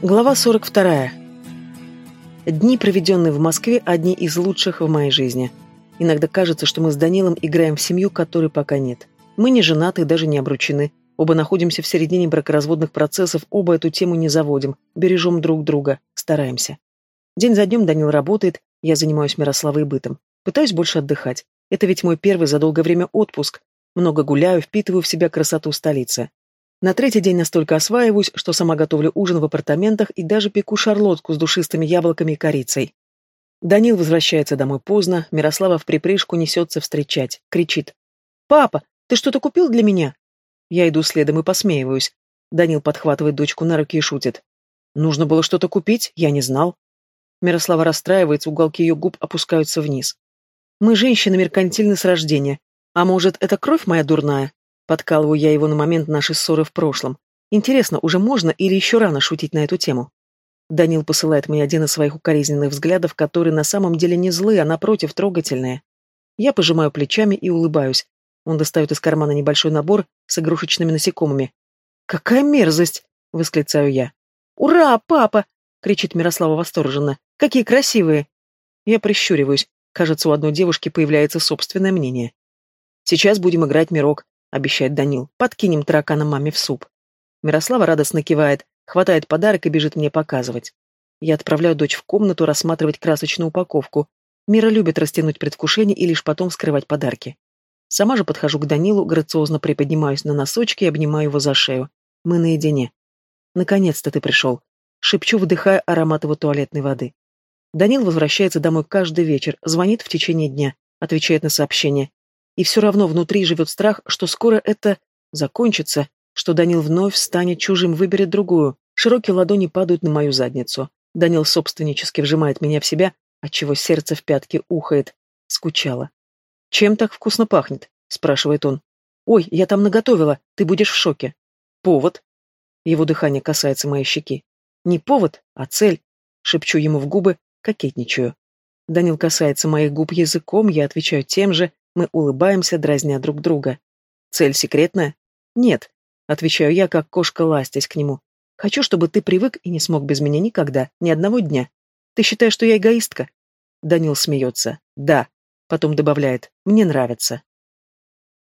Глава 42. Дни, проведенные в Москве, одни из лучших в моей жизни. Иногда кажется, что мы с Данилом играем в семью, которой пока нет. Мы не женаты и даже не обручены. Оба находимся в середине бракоразводных процессов, оба эту тему не заводим, бережем друг друга, стараемся. День за днем Данил работает, я занимаюсь Мирославой бытом. Пытаюсь больше отдыхать. Это ведь мой первый за долгое время отпуск. Много гуляю, впитываю в себя красоту столицы. На третий день настолько осваиваюсь, что сама готовлю ужин в апартаментах и даже пеку шарлотку с душистыми яблоками и корицей. Данил возвращается домой поздно, Мирослава в припрыжку несется встречать, кричит. «Папа, ты что-то купил для меня?» Я иду следом и посмеиваюсь. Данил подхватывает дочку на руки и шутит. «Нужно было что-то купить? Я не знал». Мирослава расстраивается, уголки ее губ опускаются вниз. «Мы женщины меркантильны с рождения. А может, это кровь моя дурная?» Подкалываю я его на момент нашей ссоры в прошлом. Интересно, уже можно или еще рано шутить на эту тему? Данил посылает мне один из своих укоризненных взглядов, которые на самом деле не злые, а напротив трогательные. Я пожимаю плечами и улыбаюсь. Он достает из кармана небольшой набор с игрушечными насекомыми. «Какая мерзость!» — восклицаю я. «Ура, папа!» — кричит Мирослава восторженно. «Какие красивые!» Я прищуриваюсь. Кажется, у одной девушки появляется собственное мнение. «Сейчас будем играть мирок», — обещает Данил. «Подкинем таракана маме в суп». Мирослава радостно кивает, хватает подарок и бежит мне показывать. Я отправляю дочь в комнату рассматривать красочную упаковку. Мира любит растянуть предвкушение и лишь потом скрывать подарки. Сама же подхожу к Данилу, грациозно приподнимаюсь на носочки и обнимаю его за шею. Мы наедине. «Наконец-то ты пришел», — шепчу, вдыхая аромат его туалетной воды. Данил возвращается домой каждый вечер, звонит в течение дня, отвечает на сообщения. И все равно внутри живет страх, что скоро это закончится, что Данил вновь станет чужим, выберет другую. Широкие ладони падают на мою задницу. Данил собственнически вжимает меня в себя, отчего сердце в пятки ухает. Скучала. «Чем так вкусно пахнет?» — спрашивает он. «Ой, я там наготовила, ты будешь в шоке». «Повод?» Его дыхание касается моей щеки. «Не повод, а цель», — шепчу ему в губы, кокетничаю. Данил касается моих губ языком, я отвечаю тем же, мы улыбаемся, дразня друг друга. Цель секретная? Нет, отвечаю я, как кошка ластясь к нему. Хочу, чтобы ты привык и не смог без меня никогда, ни одного дня. Ты считаешь, что я эгоистка? Данил смеется. Да. Потом добавляет. Мне нравится.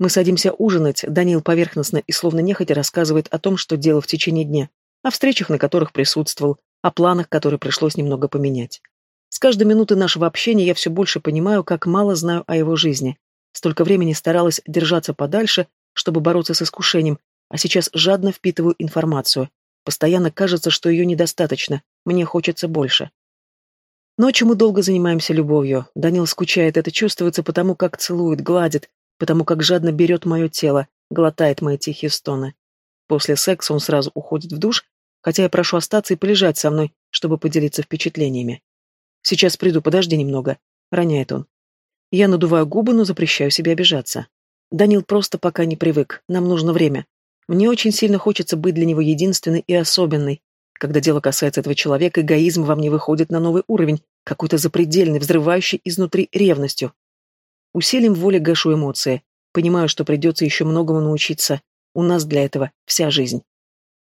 Мы садимся ужинать, Данил поверхностно и словно нехотя рассказывает о том, что делал в течение дня, о встречах, на которых присутствовал, о планах, которые пришлось немного поменять. С каждой минуты нашего общения я все больше понимаю, как мало знаю о его жизни. Столько времени старалась держаться подальше, чтобы бороться с искушением, а сейчас жадно впитываю информацию. Постоянно кажется, что ее недостаточно, мне хочется больше. Ночью мы долго занимаемся любовью. Данил скучает, это чувствуется потому, как целует, гладит, потому как жадно берет мое тело, глотает мои тихие стоны. После секса он сразу уходит в душ, хотя я прошу остаться и полежать со мной, чтобы поделиться впечатлениями. «Сейчас приду, подожди немного», — роняет он. Я надуваю губы, но запрещаю себе обижаться. Данил просто пока не привык, нам нужно время. Мне очень сильно хочется быть для него единственной и особенной. Когда дело касается этого человека, эгоизм во мне выходит на новый уровень, какой-то запредельный, взрывающий изнутри ревностью. Усилием воли гашу эмоции. Понимаю, что придется еще многому научиться. У нас для этого вся жизнь.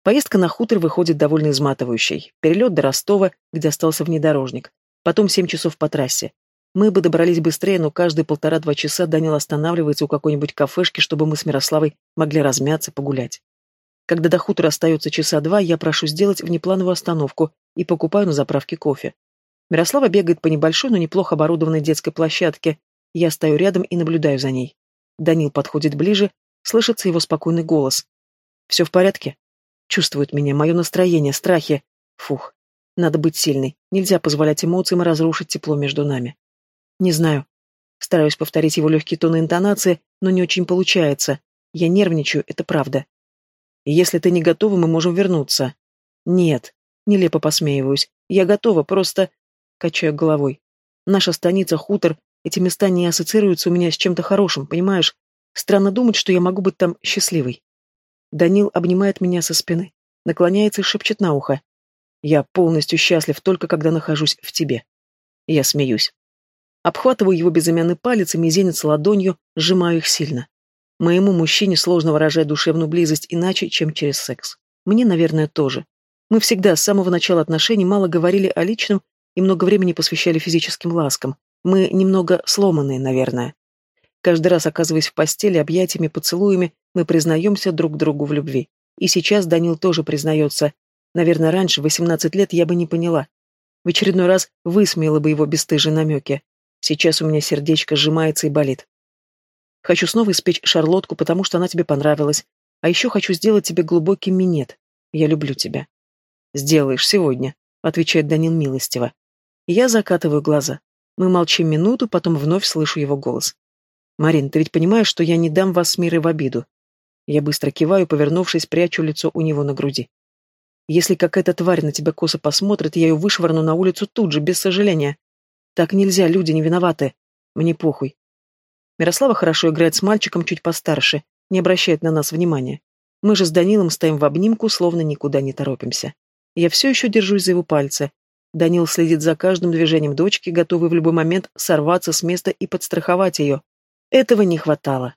Поездка на хутор выходит довольно изматывающей. Перелет до Ростова, где остался внедорожник. Потом семь часов по трассе. Мы бы добрались быстрее, но каждые полтора-два часа Данил останавливается у какой-нибудь кафешки, чтобы мы с Мирославой могли размяться, погулять. Когда до хутора остается часа два, я прошу сделать внеплановую остановку и покупаю на заправке кофе. Мирослава бегает по небольшой, но неплохо оборудованной детской площадке. Я стою рядом и наблюдаю за ней. Данил подходит ближе, слышится его спокойный голос. «Все в порядке?» Чувствует меня, мое настроение, страхи. Фух, надо быть сильной. Нельзя позволять эмоциям разрушить тепло между нами. Не знаю. Стараюсь повторить его легкие тоны интонации, но не очень получается. Я нервничаю, это правда. Если ты не готова, мы можем вернуться. Нет. Нелепо посмеиваюсь. Я готова, просто... Качаю головой. Наша станица, хутор, эти места не ассоциируются у меня с чем-то хорошим, понимаешь? Странно думать, что я могу быть там счастливой. Данил обнимает меня со спины, наклоняется и шепчет на ухо. Я полностью счастлив только когда нахожусь в тебе. Я смеюсь. Обхватываю его безымянный палец и мизинец ладонью, сжимаю их сильно. Моему мужчине сложно выражать душевную близость иначе, чем через секс. Мне, наверное, тоже. Мы всегда с самого начала отношений мало говорили о личном и много времени посвящали физическим ласкам. Мы немного сломанные, наверное. Каждый раз, оказываясь в постели, объятиями, поцелуями, мы признаемся друг другу в любви. И сейчас Данил тоже признается. Наверное, раньше, в 18 лет, я бы не поняла. В очередной раз высмеяла бы его бесстыжие намеки. Сейчас у меня сердечко сжимается и болит. Хочу снова испечь шарлотку, потому что она тебе понравилась. А еще хочу сделать тебе глубокий минет. Я люблю тебя. Сделаешь сегодня, отвечает Данил милостиво. Я закатываю глаза. Мы молчим минуту, потом вновь слышу его голос. «Марин, ты ведь понимаешь, что я не дам вас с Мирой в обиду?» Я быстро киваю, повернувшись, прячу лицо у него на груди. «Если какая-то тварь на тебя косо посмотрит, я ее вышвырну на улицу тут же, без сожаления. Так нельзя, люди не виноваты. Мне похуй. Мирослава хорошо играет с мальчиком чуть постарше, не обращает на нас внимания. Мы же с Данилом стоим в обнимку, словно никуда не торопимся. Я все еще держусь за его пальцы. Данил следит за каждым движением дочки, готовый в любой момент сорваться с места и подстраховать ее. Этого не хватало.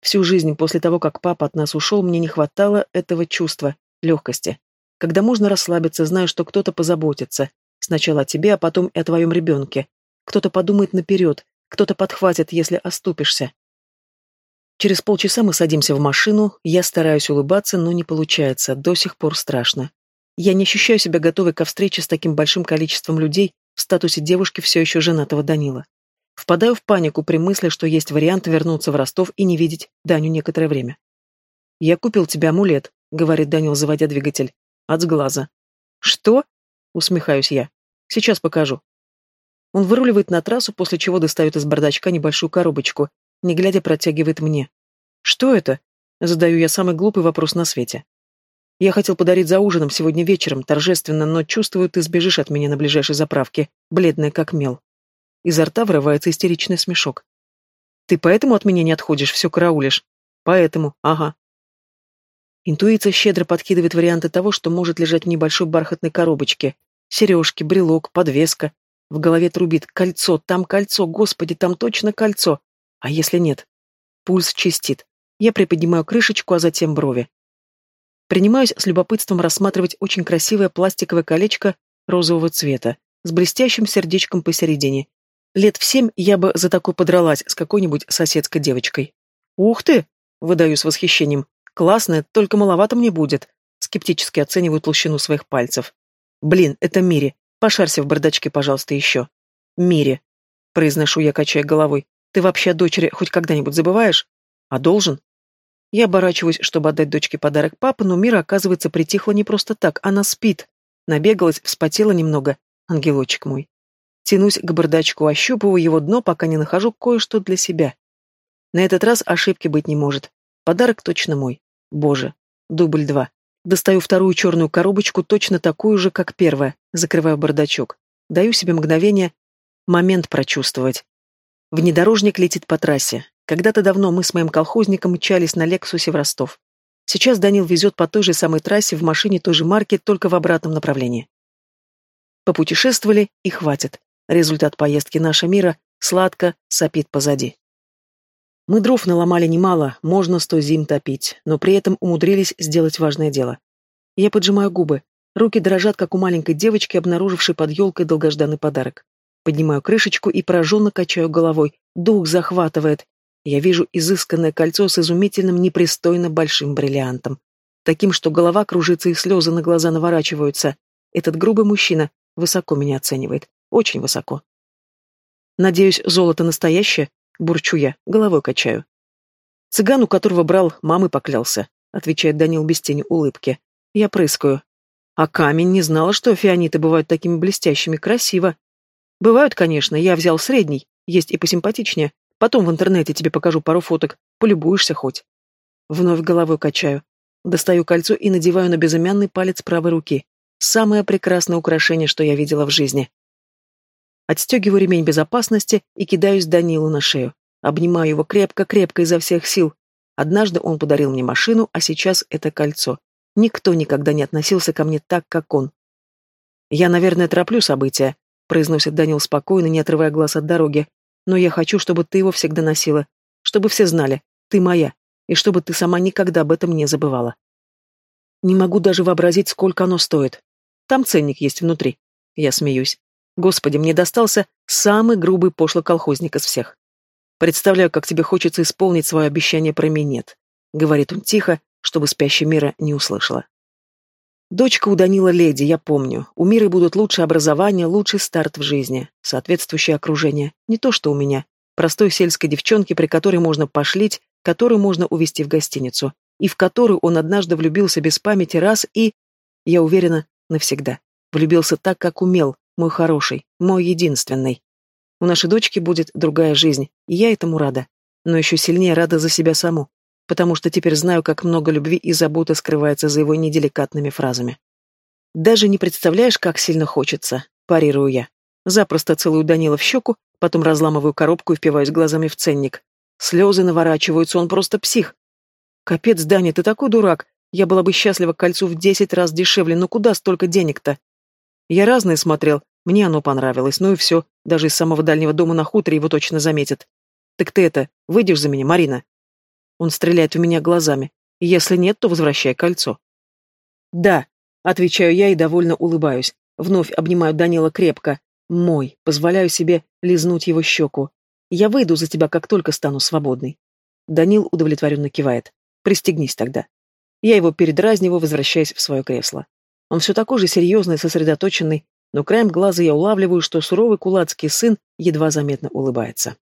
Всю жизнь после того, как папа от нас ушел, мне не хватало этого чувства, легкости. Когда можно расслабиться, зная, что кто-то позаботится. Сначала о тебе, а потом и о твоем ребенке. Кто-то подумает наперед, кто-то подхватит, если оступишься. Через полчаса мы садимся в машину, я стараюсь улыбаться, но не получается, до сих пор страшно. Я не ощущаю себя готовой ко встрече с таким большим количеством людей в статусе девушки все еще женатого Данила. Впадаю в панику при мысли, что есть вариант вернуться в Ростов и не видеть Даню некоторое время. «Я купил тебе амулет», — говорит Данил, заводя двигатель. «От сглаза». «Что?» — усмехаюсь я. «Сейчас покажу». Он выруливает на трассу, после чего достает из бардачка небольшую коробочку, не глядя протягивает мне. «Что это?» — задаю я самый глупый вопрос на свете. «Я хотел подарить за ужином сегодня вечером, торжественно, но чувствую, ты сбежишь от меня на ближайшей заправке, бледная как мел». Изо рта вырывается истеричный смешок. «Ты поэтому от меня не отходишь, все караулишь?» «Поэтому, ага». Интуиция щедро подкидывает варианты того, что может лежать в небольшой бархатной коробочке. Сережки, брелок, подвеска. В голове трубит «Кольцо, там кольцо, господи, там точно кольцо!» А если нет? Пульс чистит. Я приподнимаю крышечку, а затем брови. Принимаюсь с любопытством рассматривать очень красивое пластиковое колечко розового цвета с блестящим сердечком посередине Лет в семь я бы за такой подралась с какой-нибудь соседской девочкой. «Ух ты!» — выдаю с восхищением. «Классно, только маловато мне будет». Скептически оцениваю толщину своих пальцев. «Блин, это Мири. Пошарься в бардачке, пожалуйста, еще». «Мири», — произношу я, качая головой. «Ты вообще о дочери хоть когда-нибудь забываешь? А должен?» Я оборачиваюсь, чтобы отдать дочке подарок папы, но Мира, оказывается, притихла не просто так. Она спит. Набегалась, вспотела немного. Ангелочек мой. Тянусь к бардачку, ощупываю его дно, пока не нахожу кое-что для себя. На этот раз ошибки быть не может. Подарок точно мой. Боже. Дубль два. Достаю вторую черную коробочку, точно такую же, как первая. Закрываю бардачок. Даю себе мгновение, момент прочувствовать. Внедорожник летит по трассе. Когда-то давно мы с моим колхозником мчались на Лексусе в Ростов. Сейчас Данил везет по той же самой трассе в машине той же марки, только в обратном направлении. Попутешествовали и хватит. Результат поездки наша мира сладко сопит позади. Мы дров наломали немало, можно сто зим топить, но при этом умудрились сделать важное дело. Я поджимаю губы, руки дрожат, как у маленькой девочки, обнаружившей под елкой долгожданный подарок. Поднимаю крышечку и пораженно качаю головой, дух захватывает. Я вижу изысканное кольцо с изумительным, непристойно большим бриллиантом. Таким, что голова кружится и слезы на глаза наворачиваются. Этот грубый мужчина высоко меня оценивает. Очень высоко. Надеюсь, золото настоящее? Бурчу я, головой качаю. Цыган, у которого брал, мамы поклялся, отвечает Данил без тени улыбки. Я прыскаю. А камень не знала, что фианиты бывают такими блестящими, красиво. Бывают, конечно, я взял средний, есть и посимпатичнее. Потом в интернете тебе покажу пару фоток, полюбуешься хоть. Вновь головой качаю. Достаю кольцо и надеваю на безымянный палец правой руки. Самое прекрасное украшение, что я видела в жизни. Отстегиваю ремень безопасности и кидаюсь Данилу на шею. Обнимаю его крепко-крепко изо всех сил. Однажды он подарил мне машину, а сейчас это кольцо. Никто никогда не относился ко мне так, как он. «Я, наверное, тороплю события», — произносит Данил спокойно, не отрывая глаз от дороги. «Но я хочу, чтобы ты его всегда носила. Чтобы все знали, ты моя, и чтобы ты сама никогда об этом не забывала». Не могу даже вообразить, сколько оно стоит. Там ценник есть внутри. Я смеюсь. Господи, мне достался самый грубый пошлый колхозник из всех. Представляю, как тебе хочется исполнить свое обещание про минет. Говорит он тихо, чтобы спящая Мира не услышала. Дочка у Данила леди, я помню. У Миры будут лучшее образование, лучший старт в жизни, соответствующее окружение. Не то, что у меня. Простой сельской девчонки, при которой можно пошлить, которую можно увезти в гостиницу, и в которую он однажды влюбился без памяти раз и, я уверена, навсегда. Влюбился так, как умел, мой хороший, мой единственный. У нашей дочки будет другая жизнь, и я этому рада. Но еще сильнее рада за себя саму, потому что теперь знаю, как много любви и заботы скрывается за его неделикатными фразами. Даже не представляешь, как сильно хочется, парирую я. Запросто целую Данила в щеку, потом разламываю коробку и впиваюсь глазами в ценник. Слезы наворачиваются, он просто псих. Капец, Даня, ты такой дурак. Я была бы счастлива к кольцу в десять раз дешевле, но куда столько денег-то? Я разные смотрел, мне оно понравилось, ну и все, даже из самого дальнего дома на хуторе его точно заметят. Так ты это, выйдешь за меня, Марина? Он стреляет в меня глазами. Если нет, то возвращай кольцо. Да, отвечаю я и довольно улыбаюсь. Вновь обнимаю Данила крепко. Мой, позволяю себе лизнуть его щеку. Я выйду за тебя, как только стану свободной. Данил удовлетворенно кивает. Пристегнись тогда. Я его передразниваю, возвращаясь в свое кресло. Он все такой же серьезный, сосредоточенный, но краем глаза я улавливаю, что суровый кулацкий сын едва заметно улыбается.